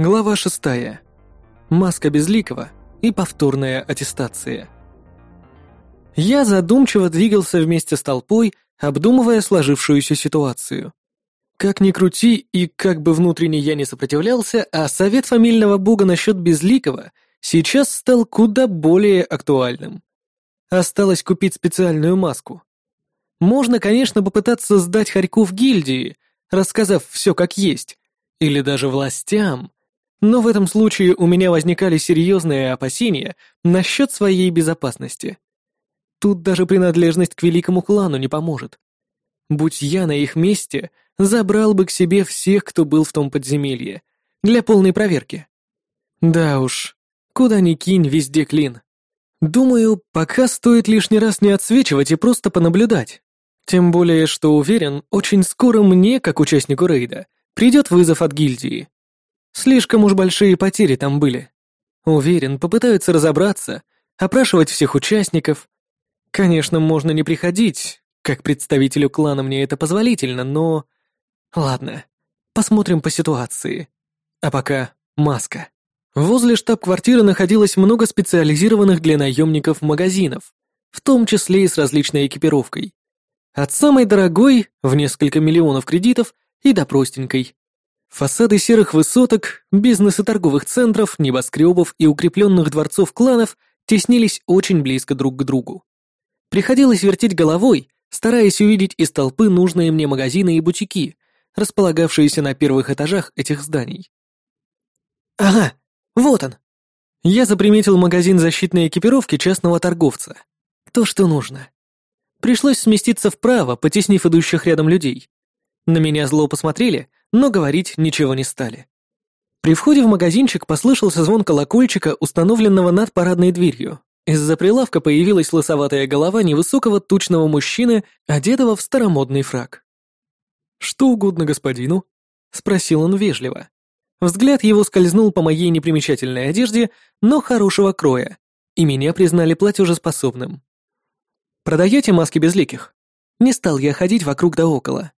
Глава шестая. Маска безликого и повторная аттестация. Я задумчиво двигался вместе с толпой, обдумывая сложившуюся ситуацию. Как ни крути и как бы внутренне я не сопротивлялся, а совет фамильного бога насчет безликого сейчас стал куда более актуальным. Осталось купить специальную маску. Можно, конечно, попытаться сдать Харьку в гильдии, рассказав все как есть, или даже властям, но в этом случае у меня возникали серьезные опасения насчет своей безопасности. Тут даже принадлежность к великому клану не поможет. Будь я на их месте, забрал бы к себе всех, кто был в том подземелье, для полной проверки. Да уж, куда ни кинь, везде клин. Думаю, пока стоит лишний раз не отсвечивать и просто понаблюдать. Тем более, что уверен, очень скоро мне, как участнику рейда, придет вызов от гильдии. Слишком уж большие потери там были. Уверен, попытаются разобраться, опрашивать всех участников. Конечно, можно не приходить, как представителю клана мне это позволительно, но... Ладно, посмотрим по ситуации. А пока маска. Возле штаб-квартиры находилось много специализированных для наемников магазинов, в том числе и с различной экипировкой. От самой дорогой, в несколько миллионов кредитов, и до простенькой, Фасады серых высоток, бизнес и торговых центров, небоскребов и укрепленных дворцов кланов теснились очень близко друг к другу. Приходилось вертеть головой, стараясь увидеть из толпы нужные мне магазины и бутики, располагавшиеся на первых этажах этих зданий. «Ага, вот он!» Я заприметил магазин защитной экипировки частного торговца. То, что нужно. Пришлось сместиться вправо, потеснив идущих рядом людей. На меня зло посмотрели, но говорить ничего не стали. При входе в магазинчик послышался звон колокольчика, установленного над парадной дверью. Из-за прилавка появилась лысоватая голова невысокого тучного мужчины, одетого в старомодный фраг. «Что угодно господину?» — спросил он вежливо. Взгляд его скользнул по моей непримечательной одежде, но хорошего кроя, и меня признали платежеспособным. «Продаете маски безликих?» Не стал я ходить вокруг да около.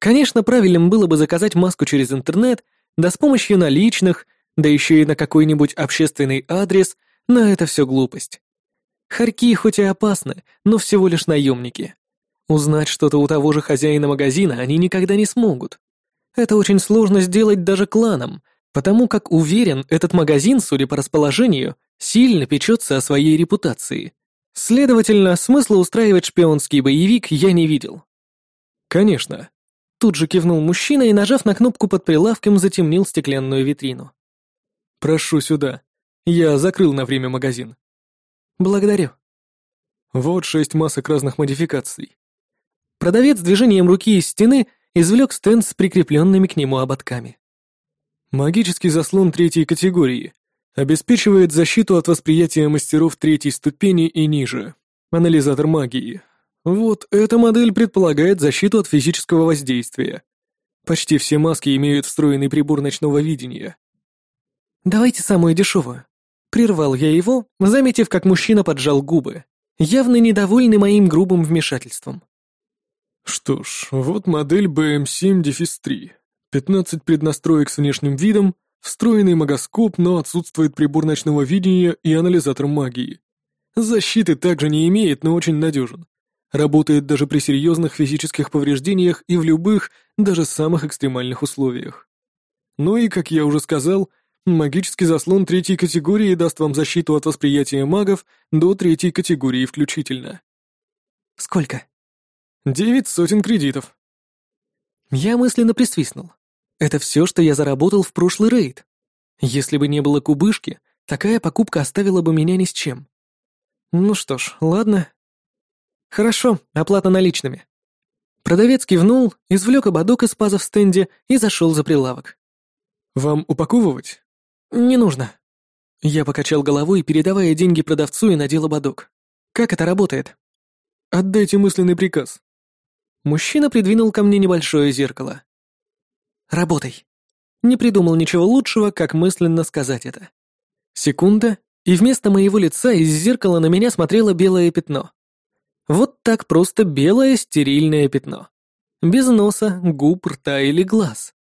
Конечно, правильным было бы заказать маску через интернет, да с помощью наличных, да еще и на какой-нибудь общественный адрес, но это все глупость. Харьки хоть и опасны, но всего лишь наемники. Узнать что-то у того же хозяина магазина они никогда не смогут. Это очень сложно сделать даже кланам, потому как уверен, этот магазин, судя по расположению, сильно печется о своей репутации. Следовательно, смысла устраивать шпионский боевик я не видел. Конечно, Тут же кивнул мужчина и, нажав на кнопку под прилавком, затемнил стеклянную витрину. «Прошу сюда. Я закрыл на время магазин». «Благодарю». Вот шесть масок разных модификаций. Продавец движением руки из стены извлек стенд с прикрепленными к нему ободками. Магический заслон третьей категории. Обеспечивает защиту от восприятия мастеров третьей ступени и ниже. Анализатор магии. Вот эта модель предполагает защиту от физического воздействия. Почти все маски имеют встроенный прибор ночного видения. «Давайте самую дешевую». Прервал я его, заметив, как мужчина поджал губы, явно недовольный моим грубым вмешательством. Что ж, вот модель BM7-3. 15 преднастроек с внешним видом, встроенный магоскоп, но отсутствует прибор ночного видения и анализатор магии. Защиты также не имеет, но очень надежен. Работает даже при серьезных физических повреждениях и в любых, даже самых экстремальных условиях. Ну и, как я уже сказал, магический заслон третьей категории даст вам защиту от восприятия магов до третьей категории включительно. Сколько? Девять сотен кредитов. Я мысленно присвистнул. Это все, что я заработал в прошлый рейд. Если бы не было кубышки, такая покупка оставила бы меня ни с чем. Ну что ж, ладно, «Хорошо, оплата наличными». Продавец кивнул, извлек ободок из паза в стенде и зашел за прилавок. «Вам упаковывать?» «Не нужно». Я покачал головой, передавая деньги продавцу и надел ободок. «Как это работает?» «Отдайте мысленный приказ». Мужчина придвинул ко мне небольшое зеркало. «Работай». Не придумал ничего лучшего, как мысленно сказать это. Секунда, и вместо моего лица из зеркала на меня смотрело белое пятно. Вот так просто белое стерильное пятно. Без носа, губ, рта или глаз.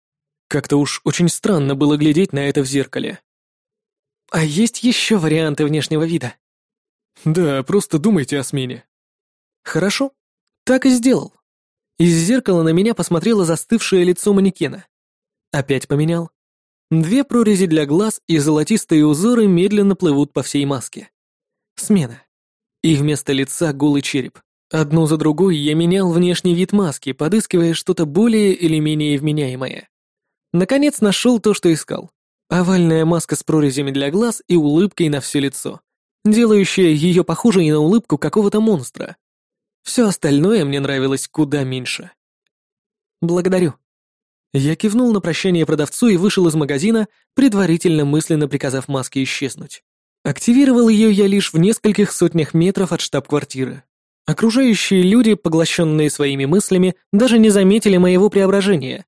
Как-то уж очень странно было глядеть на это в зеркале. А есть еще варианты внешнего вида? Да, просто думайте о смене. Хорошо, так и сделал. Из зеркала на меня посмотрело застывшее лицо манекена. Опять поменял. Две прорези для глаз и золотистые узоры медленно плывут по всей маске. Смена. И вместо лица голый череп. Одну за другой я менял внешний вид маски, подыскивая что-то более или менее вменяемое. Наконец нашел то, что искал. Овальная маска с прорезями для глаз и улыбкой на все лицо, делающая ее похожей на улыбку какого-то монстра. Все остальное мне нравилось куда меньше. «Благодарю», я кивнул на прощание продавцу и вышел из магазина, предварительно мысленно приказав маске исчезнуть. Активировал ее я лишь в нескольких сотнях метров от штаб-квартиры. Окружающие люди, поглощенные своими мыслями, даже не заметили моего преображения.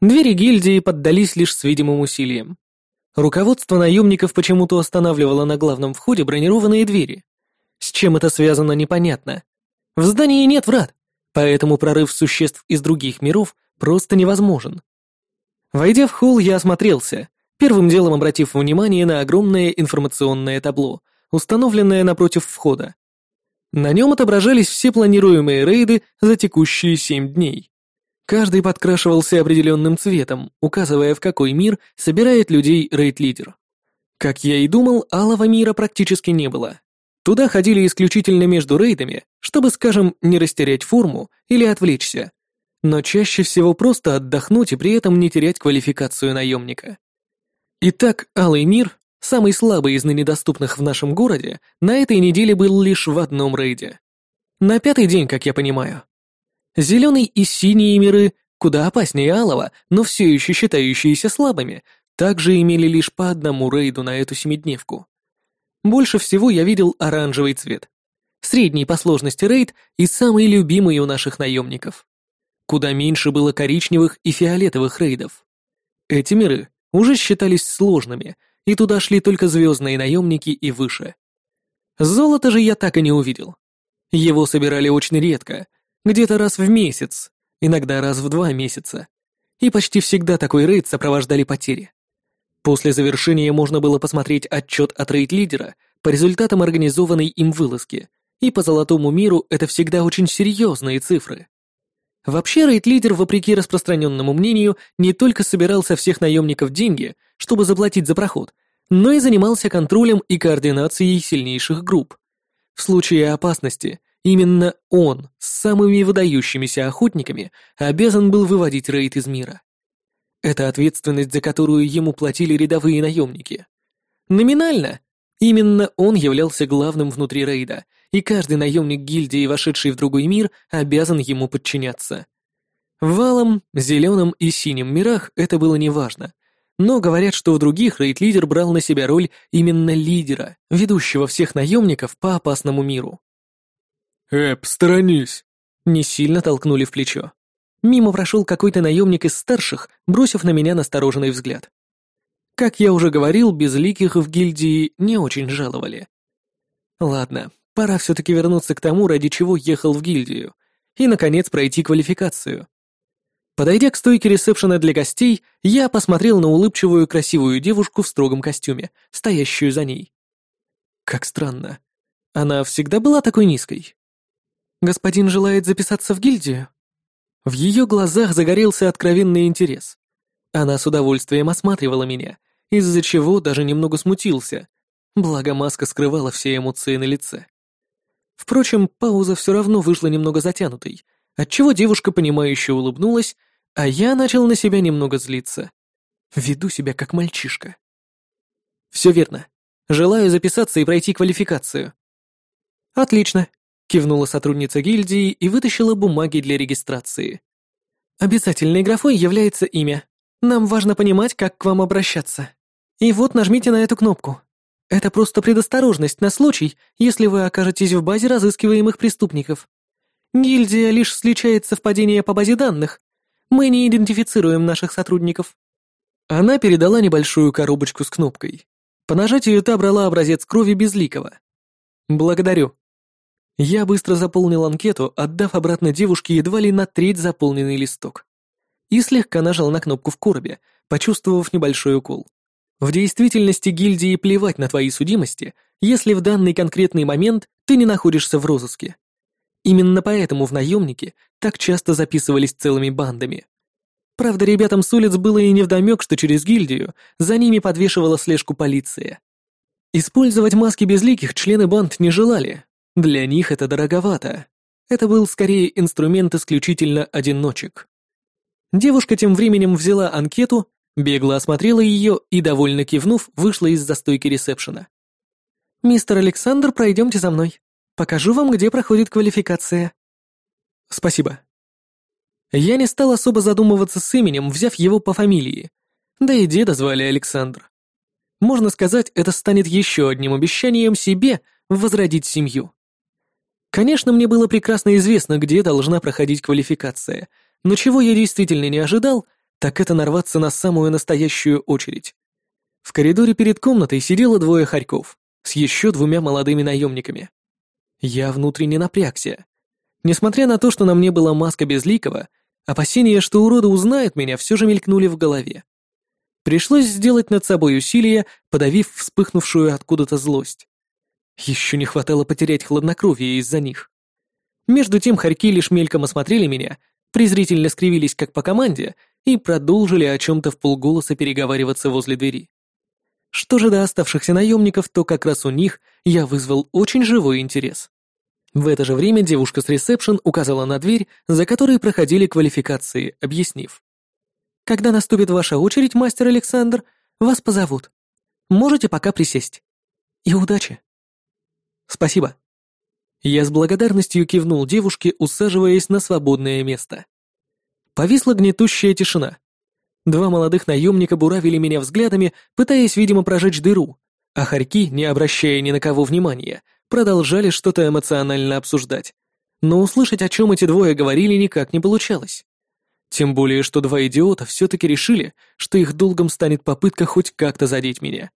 Двери гильдии поддались лишь с видимым усилием. Руководство наемников почему-то останавливало на главном входе бронированные двери. С чем это связано, непонятно. В здании нет врат, поэтому прорыв существ из других миров просто невозможен. Войдя в холл, я осмотрелся, первым делом обратив внимание на огромное информационное табло, установленное напротив входа. На нем отображались все планируемые рейды за текущие семь дней. Каждый подкрашивался определенным цветом, указывая, в какой мир собирает людей рейд-лидер. Как я и думал, алого мира практически не было. Туда ходили исключительно между рейдами, чтобы, скажем, не растерять форму или отвлечься, но чаще всего просто отдохнуть и при этом не терять квалификацию наемника. Итак, Алый мир, самый слабый из ныне доступных в нашем городе, на этой неделе был лишь в одном рейде. На пятый день, как я понимаю. Зеленый и синие миры, куда опаснее Алого, но все еще считающиеся слабыми, также имели лишь по одному рейду на эту семидневку. Больше всего я видел оранжевый цвет. Средний по сложности рейд и самый любимый у наших наемников. Куда меньше было коричневых и фиолетовых рейдов. Эти миры уже считались сложными, и туда шли только звездные наемники и выше. Золото же я так и не увидел. Его собирали очень редко, где-то раз в месяц, иногда раз в два месяца. И почти всегда такой рейд сопровождали потери. После завершения можно было посмотреть отчет от рейд-лидера по результатам организованной им вылазки, и по Золотому миру это всегда очень серьезные цифры. Вообще, рейд-лидер, вопреки распространенному мнению, не только собирал со всех наемников деньги, чтобы заплатить за проход, но и занимался контролем и координацией сильнейших групп. В случае опасности, именно он с самыми выдающимися охотниками обязан был выводить рейд из мира. Это ответственность, за которую ему платили рядовые наемники. Номинально, именно он являлся главным внутри рейда — и каждый наемник гильдии, вошедший в другой мир, обязан ему подчиняться. В валом, зеленом и синем мирах это было неважно, но говорят, что в других рейд-лидер брал на себя роль именно лидера, ведущего всех наемников по опасному миру. «Эп, сторонись!» Не сильно толкнули в плечо. Мимо прошел какой-то наемник из старших, бросив на меня настороженный взгляд. Как я уже говорил, безликих в гильдии не очень жаловали. Ладно, Пора все-таки вернуться к тому, ради чего ехал в гильдию, и, наконец, пройти квалификацию. Подойдя к стойке ресепшена для гостей, я посмотрел на улыбчивую красивую девушку в строгом костюме, стоящую за ней. Как странно. Она всегда была такой низкой. «Господин желает записаться в гильдию?» В ее глазах загорелся откровенный интерес. Она с удовольствием осматривала меня, из-за чего даже немного смутился, благо маска скрывала все эмоции на лице. Впрочем, пауза все равно вышла немного затянутой, отчего девушка, понимающе улыбнулась, а я начал на себя немного злиться. Веду себя как мальчишка. «Все верно. Желаю записаться и пройти квалификацию». «Отлично», — кивнула сотрудница гильдии и вытащила бумаги для регистрации. «Обязательной графой является имя. Нам важно понимать, как к вам обращаться. И вот нажмите на эту кнопку. Это просто предосторожность на случай, если вы окажетесь в базе разыскиваемых преступников. Гильдия лишь сличает совпадения по базе данных. Мы не идентифицируем наших сотрудников». Она передала небольшую коробочку с кнопкой. По нажатию та брала образец крови безликого. «Благодарю». Я быстро заполнил анкету, отдав обратно девушке едва ли на треть заполненный листок. и слегка нажал на кнопку в коробе, почувствовав небольшой укол. В действительности гильдии плевать на твои судимости, если в данный конкретный момент ты не находишься в розыске. Именно поэтому в наемники так часто записывались целыми бандами. Правда, ребятам с улиц было и невдомек, что через гильдию за ними подвешивала слежку полиция. Использовать маски безликих члены банд не желали. Для них это дороговато. Это был скорее инструмент исключительно одиночек. Девушка тем временем взяла анкету, бегло осмотрела ее и, довольно кивнув, вышла из застойки ресепшена. «Мистер Александр, пройдемте за мной. Покажу вам, где проходит квалификация». «Спасибо». Я не стал особо задумываться с именем, взяв его по фамилии. Да и деда звали Александр. Можно сказать, это станет еще одним обещанием себе возродить семью. Конечно, мне было прекрасно известно, где должна проходить квалификация, но чего я действительно не ожидал, так это нарваться на самую настоящую очередь. В коридоре перед комнатой сидело двое хорьков с еще двумя молодыми наемниками. Я внутренне напрягся. Несмотря на то, что на мне была маска безликого, опасения, что уроды узнают меня, все же мелькнули в голове. Пришлось сделать над собой усилие, подавив вспыхнувшую откуда-то злость. Еще не хватало потерять хладнокровие из-за них. Между тем хорьки лишь мельком осмотрели меня, презрительно скривились как по команде и продолжили о чем-то в полголоса переговариваться возле двери. Что же до оставшихся наемников, то как раз у них я вызвал очень живой интерес. В это же время девушка с ресепшн указала на дверь, за которой проходили квалификации, объяснив. «Когда наступит ваша очередь, мастер Александр, вас позовут. Можете пока присесть. И удачи!» «Спасибо». Я с благодарностью кивнул девушке, усаживаясь на свободное место. Повисла гнетущая тишина. Два молодых наемника буравили меня взглядами, пытаясь, видимо, прожечь дыру, а хорьки, не обращая ни на кого внимания, продолжали что-то эмоционально обсуждать. Но услышать, о чем эти двое говорили, никак не получалось. Тем более, что два идиота все-таки решили, что их долгом станет попытка хоть как-то задеть меня.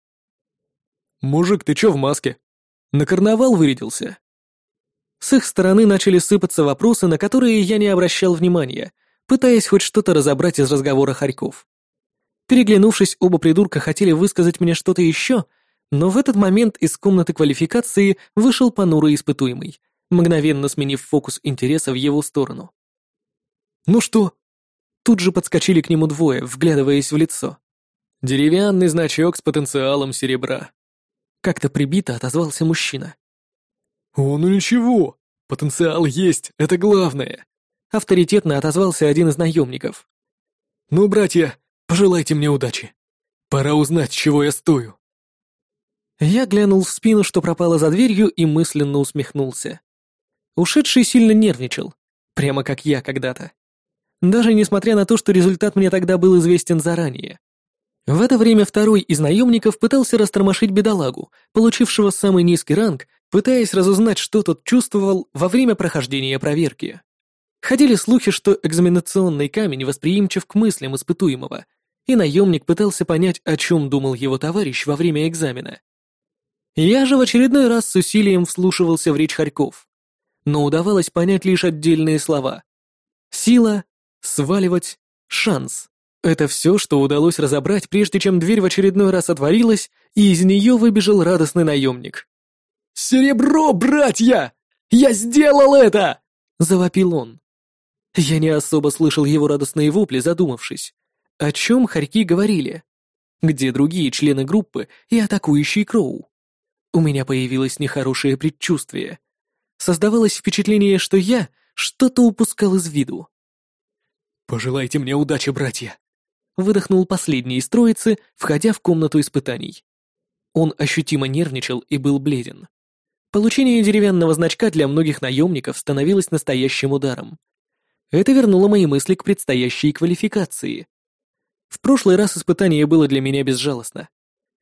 «Мужик, ты чё в маске?» На карнавал вырядился?» С их стороны начали сыпаться вопросы, на которые я не обращал внимания, пытаясь хоть что-то разобрать из разговора Харьков. Переглянувшись, оба придурка хотели высказать мне что-то еще, но в этот момент из комнаты квалификации вышел понурый испытуемый, мгновенно сменив фокус интереса в его сторону. «Ну что?» Тут же подскочили к нему двое, вглядываясь в лицо. Деревянный значок с потенциалом серебра. Как-то прибито отозвался мужчина. «О, ну ничего, потенциал есть, это главное», авторитетно отозвался один из наемников. «Ну, братья, пожелайте мне удачи. Пора узнать, чего я стою». Я глянул в спину, что пропало за дверью, и мысленно усмехнулся. Ушедший сильно нервничал, прямо как я когда-то. Даже несмотря на то, что результат мне тогда был известен заранее. В это время второй из наемников пытался растормошить бедолагу, получившего самый низкий ранг, пытаясь разузнать, что тот чувствовал во время прохождения проверки. Ходили слухи, что экзаменационный камень восприимчив к мыслям испытуемого, и наемник пытался понять, о чем думал его товарищ во время экзамена. Я же в очередной раз с усилием вслушивался в речь Харьков, но удавалось понять лишь отдельные слова. Сила, сваливать, шанс. Это все, что удалось разобрать, прежде чем дверь в очередной раз отворилась, и из нее выбежал радостный наемник. «Серебро, братья! Я сделал это!» — завопил он. Я не особо слышал его радостные вопли, задумавшись. О чем хорьки говорили? Где другие члены группы и атакующий Кроу? У меня появилось нехорошее предчувствие. Создавалось впечатление, что я что-то упускал из виду. «Пожелайте мне удачи, братья!» выдохнул последний из троицы, входя в комнату испытаний. Он ощутимо нервничал и был бледен. Получение деревянного значка для многих наемников становилось настоящим ударом. Это вернуло мои мысли к предстоящей квалификации. В прошлый раз испытание было для меня безжалостно.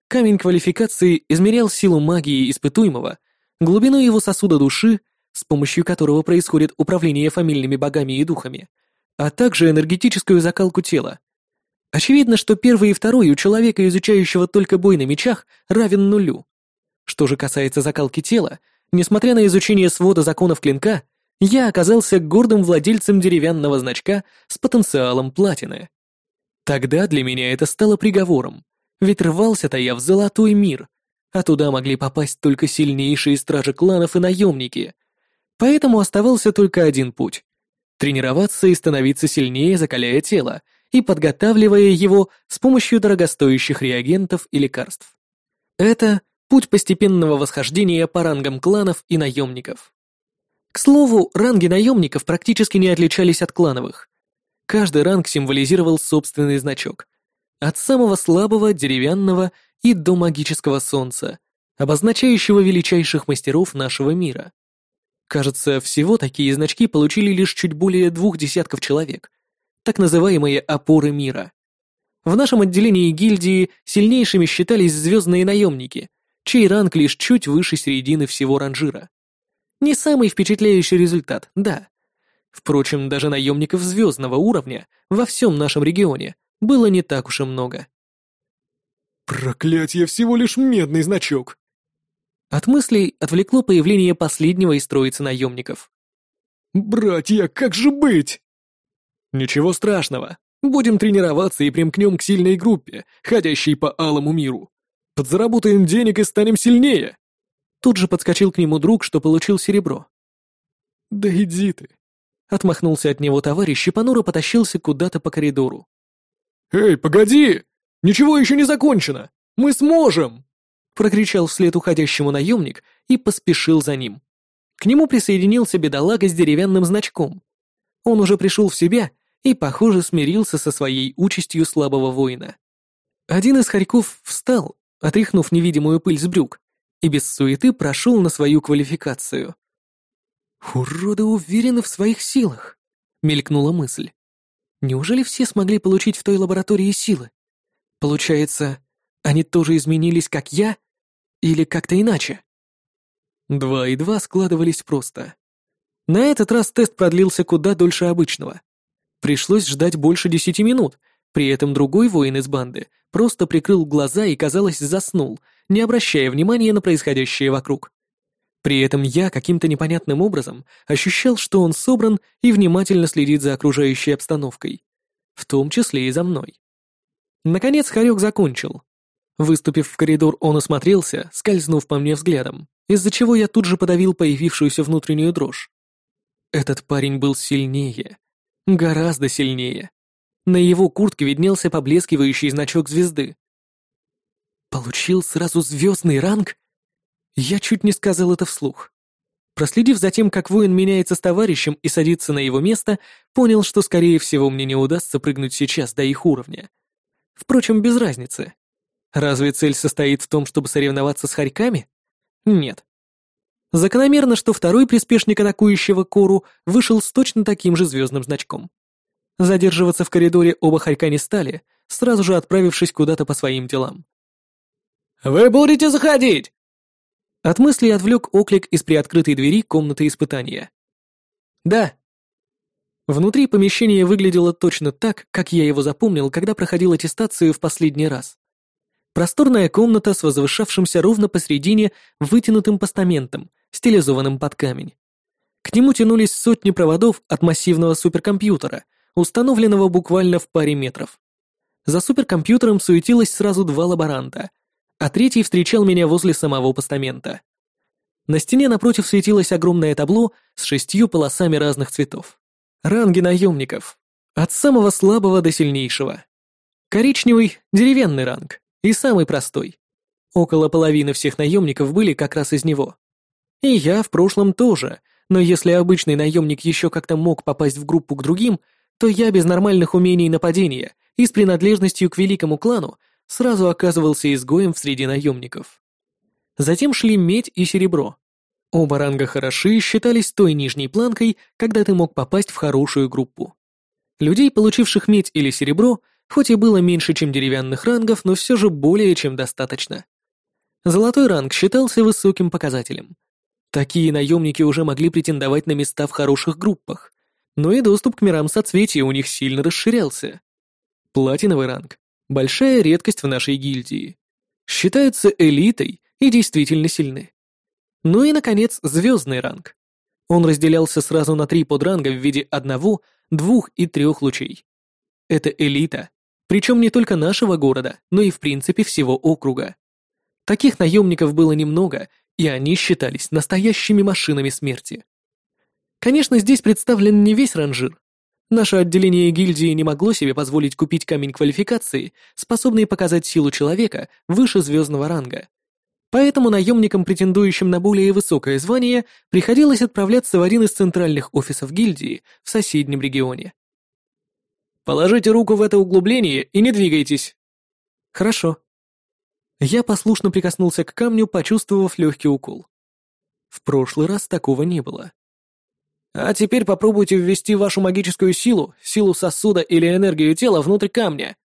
Камень квалификации измерял силу магии испытуемого, глубину его сосуда души, с помощью которого происходит управление фамильными богами и духами, а также энергетическую закалку тела, Очевидно, что первый и второй у человека, изучающего только бой на мечах, равен нулю. Что же касается закалки тела, несмотря на изучение свода законов клинка, я оказался гордым владельцем деревянного значка с потенциалом платины. Тогда для меня это стало приговором, ведь рвался-то я в золотой мир, а туда могли попасть только сильнейшие стражи кланов и наемники. Поэтому оставался только один путь — тренироваться и становиться сильнее, закаляя тело и подготавливая его с помощью дорогостоящих реагентов и лекарств. Это путь постепенного восхождения по рангам кланов и наемников. К слову, ранги наемников практически не отличались от клановых. Каждый ранг символизировал собственный значок. От самого слабого, деревянного и до магического солнца, обозначающего величайших мастеров нашего мира. Кажется, всего такие значки получили лишь чуть более двух десятков человек, так называемые опоры мира. В нашем отделении гильдии сильнейшими считались звездные наемники, чей ранг лишь чуть выше середины всего ранжира. Не самый впечатляющий результат, да. Впрочем, даже наемников звездного уровня во всем нашем регионе было не так уж и много. «Проклятье, всего лишь медный значок!» От мыслей отвлекло появление последнего из троицы наемников. «Братья, как же быть?» «Ничего страшного. Будем тренироваться и примкнем к сильной группе, ходящей по алому миру. Подзаработаем денег и станем сильнее!» Тут же подскочил к нему друг, что получил серебро. «Да иди ты!» Отмахнулся от него товарищ и понуро потащился куда-то по коридору. «Эй, погоди! Ничего еще не закончено! Мы сможем!» Прокричал вслед уходящему наемник и поспешил за ним. К нему присоединился бедолага с деревянным значком. Он уже пришел в себя и, похоже, смирился со своей участью слабого воина. Один из хорьков встал, отряхнув невидимую пыль с брюк, и без суеты прошел на свою квалификацию. «Уроды уверены в своих силах», — мелькнула мысль. «Неужели все смогли получить в той лаборатории силы? Получается, они тоже изменились, как я? Или как-то иначе?» Два и два складывались просто. На этот раз тест продлился куда дольше обычного. Пришлось ждать больше десяти минут, при этом другой воин из банды просто прикрыл глаза и, казалось, заснул, не обращая внимания на происходящее вокруг. При этом я каким-то непонятным образом ощущал, что он собран и внимательно следит за окружающей обстановкой, в том числе и за мной. Наконец Харек закончил. Выступив в коридор, он осмотрелся, скользнув по мне взглядом, из-за чего я тут же подавил появившуюся внутреннюю дрожь. Этот парень был сильнее. Гораздо сильнее. На его куртке виднелся поблескивающий значок звезды. Получил сразу звездный ранг? Я чуть не сказал это вслух. Проследив за тем, как воин меняется с товарищем и садится на его место, понял, что, скорее всего, мне не удастся прыгнуть сейчас до их уровня. Впрочем, без разницы. Разве цель состоит в том, чтобы соревноваться с хорьками? Нет. Закономерно, что второй приспешник атакующего Кору вышел с точно таким же звездным значком. Задерживаться в коридоре оба хорька не стали, сразу же отправившись куда-то по своим делам. «Вы будете заходить!» От мысли отвлек оклик из приоткрытой двери комнаты испытания. «Да». Внутри помещение выглядело точно так, как я его запомнил, когда проходил аттестацию в последний раз. Просторная комната с возвышавшимся ровно посредине вытянутым постаментом, стилизованным под камень. К нему тянулись сотни проводов от массивного суперкомпьютера, установленного буквально в паре метров. За суперкомпьютером суетилось сразу два лаборанта, а третий встречал меня возле самого постамента. На стене напротив светилось огромное табло с шестью полосами разных цветов. Ранги наемников. От самого слабого до сильнейшего. Коричневый — деревянный ранг. И самый простой. Около половины всех наемников были как раз из него. И я в прошлом тоже, но если обычный наемник еще как-то мог попасть в группу к другим, то я без нормальных умений нападения и с принадлежностью к великому клану сразу оказывался изгоем среди наемников. Затем шли медь и серебро. Оба ранга хороши считались той нижней планкой, когда ты мог попасть в хорошую группу. Людей, получивших медь или серебро, хоть и было меньше, чем деревянных рангов, но все же более чем достаточно. Золотой ранг считался высоким показателем. Такие наемники уже могли претендовать на места в хороших группах, но и доступ к мирам соцветия у них сильно расширялся. Платиновый ранг Большая редкость в нашей гильдии. Считаются элитой и действительно сильны. Ну и, наконец, звездный ранг. Он разделялся сразу на три подранга в виде одного, двух и трех лучей. Это элита, причем не только нашего города, но и в принципе всего округа. Таких наемников было немного, и они считались настоящими машинами смерти. Конечно, здесь представлен не весь ранжир. Наше отделение гильдии не могло себе позволить купить камень квалификации, способный показать силу человека выше звездного ранга. Поэтому наемникам, претендующим на более высокое звание, приходилось отправляться в один из центральных офисов гильдии в соседнем регионе. «Положите руку в это углубление и не двигайтесь». «Хорошо». Я послушно прикоснулся к камню, почувствовав легкий укол. В прошлый раз такого не было. А теперь попробуйте ввести вашу магическую силу, силу сосуда или энергию тела внутрь камня.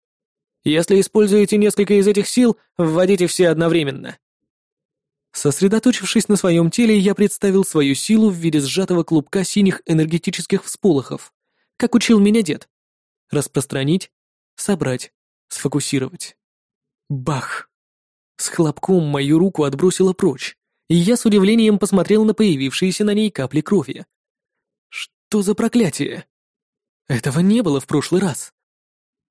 Если используете несколько из этих сил, вводите все одновременно. Сосредоточившись на своем теле, я представил свою силу в виде сжатого клубка синих энергетических всполохов, как учил меня дед. Распространить, собрать, сфокусировать. Бах! С хлопком мою руку отбросило прочь, и я с удивлением посмотрел на появившиеся на ней капли крови. Что за проклятие? Этого не было в прошлый раз.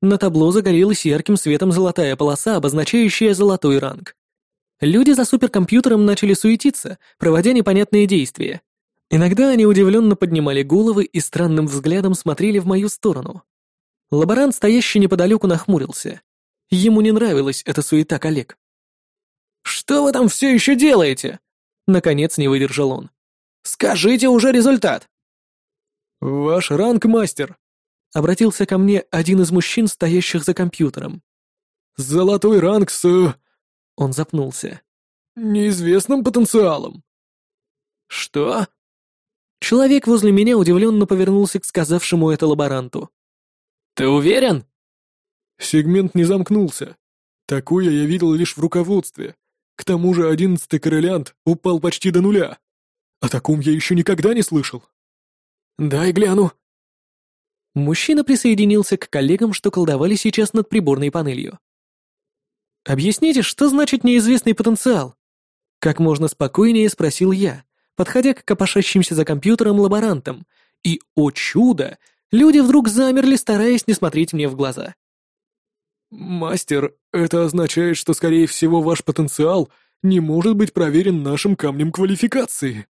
На табло загорелась ярким светом золотая полоса, обозначающая золотой ранг. Люди за суперкомпьютером начали суетиться, проводя непонятные действия. Иногда они удивленно поднимали головы и странным взглядом смотрели в мою сторону. Лаборант, стоящий неподалеку, нахмурился. Ему не нравилась эта суета коллег. «Что вы там все еще делаете?» Наконец не выдержал он. «Скажите уже результат!» «Ваш ранг, мастер!» — обратился ко мне один из мужчин, стоящих за компьютером. «Золотой ранг с...» Он запнулся. «Неизвестным потенциалом». «Что?» Человек возле меня удивленно повернулся к сказавшему это лаборанту. «Ты уверен?» Сегмент не замкнулся. Такое я видел лишь в руководстве. К тому же одиннадцатый коррелянт упал почти до нуля. О таком я еще никогда не слышал. «Дай гляну». Мужчина присоединился к коллегам, что колдовали сейчас над приборной панелью. «Объясните, что значит неизвестный потенциал?» Как можно спокойнее спросил я, подходя к копошащимся за компьютером лаборантам, и, о чудо, люди вдруг замерли, стараясь не смотреть мне в глаза. «Мастер, это означает, что, скорее всего, ваш потенциал не может быть проверен нашим камнем квалификации»,